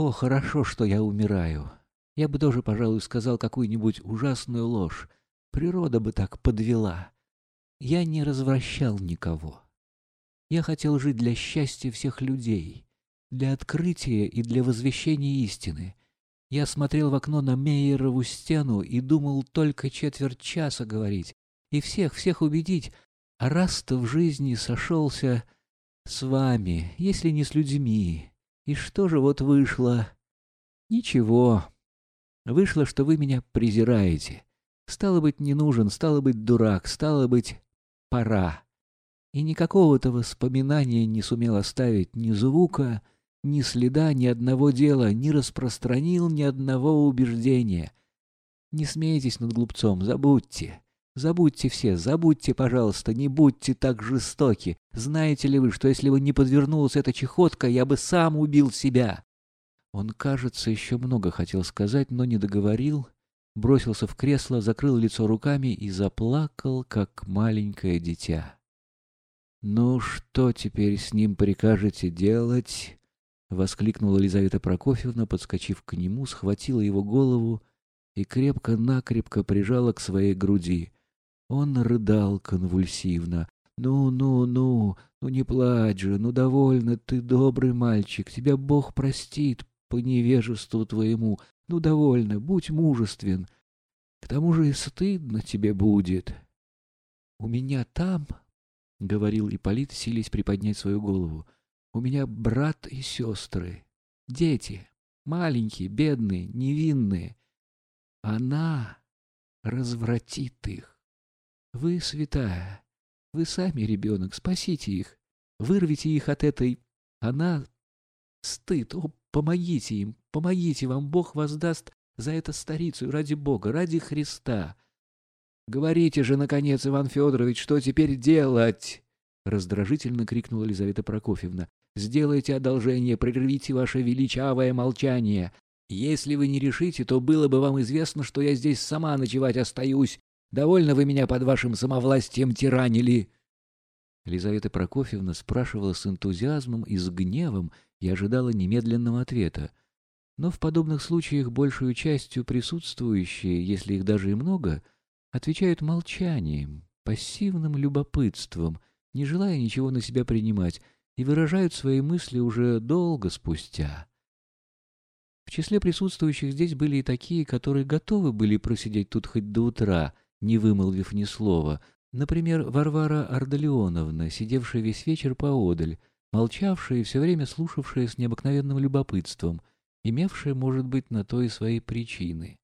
О, хорошо, что я умираю. Я бы тоже, пожалуй, сказал какую-нибудь ужасную ложь. Природа бы так подвела. Я не развращал никого. Я хотел жить для счастья всех людей, для открытия и для возвещения истины. Я смотрел в окно на Мейерову стену и думал только четверть часа говорить и всех, всех убедить, а раз-то в жизни сошелся с вами, если не с людьми. И что же вот вышло? Ничего. Вышло, что вы меня презираете. Стало быть, не нужен, стало быть, дурак, стало быть, пора. И никакого-то воспоминания не сумел оставить ни звука, ни следа, ни одного дела, не распространил ни одного убеждения. Не смейтесь над глупцом, забудьте. Забудьте все, забудьте, пожалуйста, не будьте так жестоки. Знаете ли вы, что если бы не подвернулась эта чехотка, я бы сам убил себя?» Он, кажется, еще много хотел сказать, но не договорил, бросился в кресло, закрыл лицо руками и заплакал, как маленькое дитя. «Ну, что теперь с ним прикажете делать?» — воскликнула Елизавета Прокофьевна, подскочив к нему, схватила его голову и крепко-накрепко прижала к своей груди. Он рыдал конвульсивно. «Ну, ну, ну, ну не плачь же, ну довольно, ты добрый мальчик, тебя Бог простит по невежеству твоему. Ну довольно, будь мужествен. К тому же и стыдно тебе будет». «У меня там, — говорил Ипполит, силясь приподнять свою голову, — у меня брат и сестры, дети, маленькие, бедные, невинные. Она развратит их. Вы святая. Вы сами ребенок. Спасите их. Вырвите их от этой... Она... Стыд. О, помогите им. Помогите вам. Бог воздаст за это старицу. Ради Бога. Ради Христа. Говорите же, наконец, Иван Федорович, что теперь делать? Раздражительно крикнула Елизавета Прокофьевна. Сделайте одолжение, прервите ваше величавое молчание. Если вы не решите, то было бы вам известно, что я здесь сама ночевать остаюсь, Довольно вы меня под вашим самовластием тиранили. Елизавета Прокофьевна спрашивала с энтузиазмом и с гневом и ожидала немедленного ответа. Но в подобных случаях большую частью присутствующие, если их даже и много, отвечают молчанием, пассивным любопытством, не желая ничего на себя принимать, и выражают свои мысли уже долго спустя. В числе присутствующих здесь были и такие, которые готовы были просидеть тут хоть до утра — не вымолвив ни слова. Например, Варвара Ардалионовна, сидевшая весь вечер поодаль, молчавшая и все время слушавшая с необыкновенным любопытством, имевшая, может быть, на то и свои причины.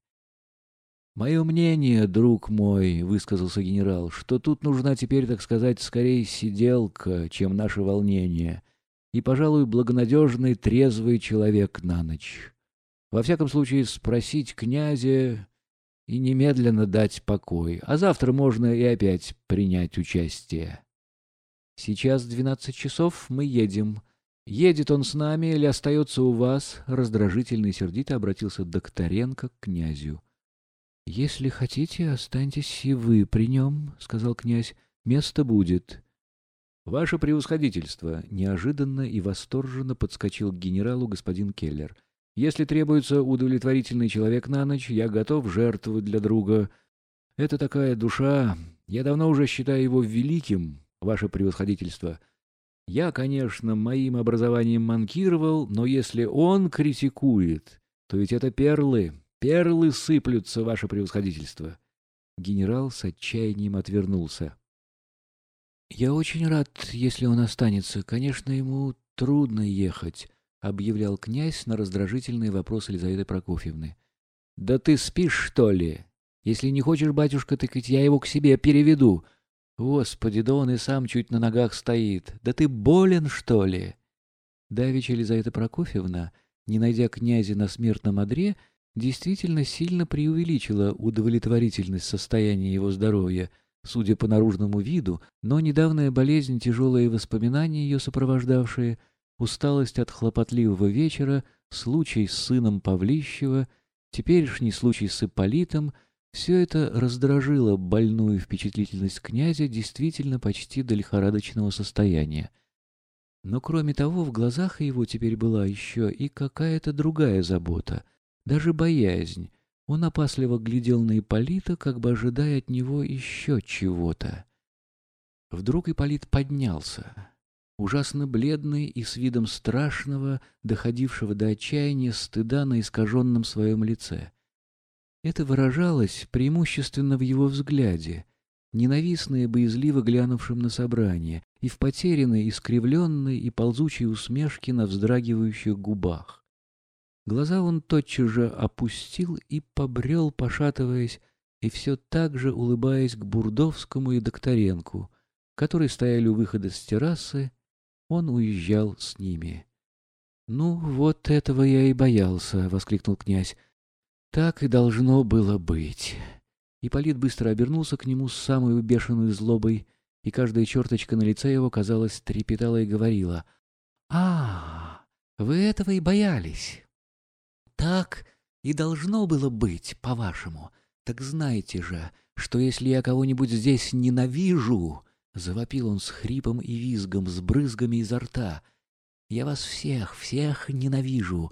«Мое мнение, друг мой», — высказался генерал, — «что тут нужна теперь, так сказать, скорее сиделка, чем наше волнение, и, пожалуй, благонадежный трезвый человек на ночь. Во всяком случае, спросить князя и немедленно дать покой, а завтра можно и опять принять участие. Сейчас двенадцать часов, мы едем. Едет он с нами или остается у вас? Раздражительно и сердито обратился Докторенко к князю. — Если хотите, останьтесь и вы при нем, — сказал князь. — Место будет. — Ваше превосходительство! — неожиданно и восторженно подскочил к генералу господин Келлер. Если требуется удовлетворительный человек на ночь, я готов жертвовать для друга. Это такая душа. Я давно уже считаю его великим, ваше превосходительство. Я, конечно, моим образованием манкировал, но если он критикует, то ведь это перлы. Перлы сыплются, ваше превосходительство. Генерал с отчаянием отвернулся. «Я очень рад, если он останется. Конечно, ему трудно ехать объявлял князь на раздражительные вопросы Елизаветы Прокофьевны. «Да ты спишь, что ли? Если не хочешь, батюшка, так ведь я его к себе переведу. Господи, да он и сам чуть на ногах стоит. Да ты болен, что ли?» Давича Елизавета Прокофьевна, не найдя князя на смертном одре, действительно сильно преувеличила удовлетворительность состояния его здоровья, судя по наружному виду, но недавняя болезнь, тяжелые воспоминания ее сопровождавшие — усталость от хлопотливого вечера, случай с сыном Павлищева, теперешний случай с Ипполитом — все это раздражило больную впечатлительность князя действительно почти до лихорадочного состояния. Но кроме того, в глазах его теперь была еще и какая-то другая забота, даже боязнь. Он опасливо глядел на Ипполита, как бы ожидая от него еще чего-то. Вдруг Ипполит поднялся, ужасно бледный и с видом страшного, доходившего до отчаяния стыда на искаженном своем лице. Это выражалось преимущественно в его взгляде, ненавистно и боязливо глянувшем на собрание, и в потерянной, искривленной и ползучей усмешке на вздрагивающих губах. Глаза он тотчас же опустил и побрел, пошатываясь, и все так же улыбаясь к Бурдовскому и Докторенку, которые стояли у выхода с террасы, он уезжал с ними. — Ну, вот этого я и боялся, — воскликнул князь. — Так и должно было быть. Ипполит быстро обернулся к нему с самой убешенной злобой, и каждая черточка на лице его, казалось, трепетала и говорила. — А, вы этого и боялись. Так и должно было быть, по-вашему. Так знаете же, что если я кого-нибудь здесь ненавижу, Завопил он с хрипом и визгом, с брызгами изо рта. «Я вас всех, всех ненавижу,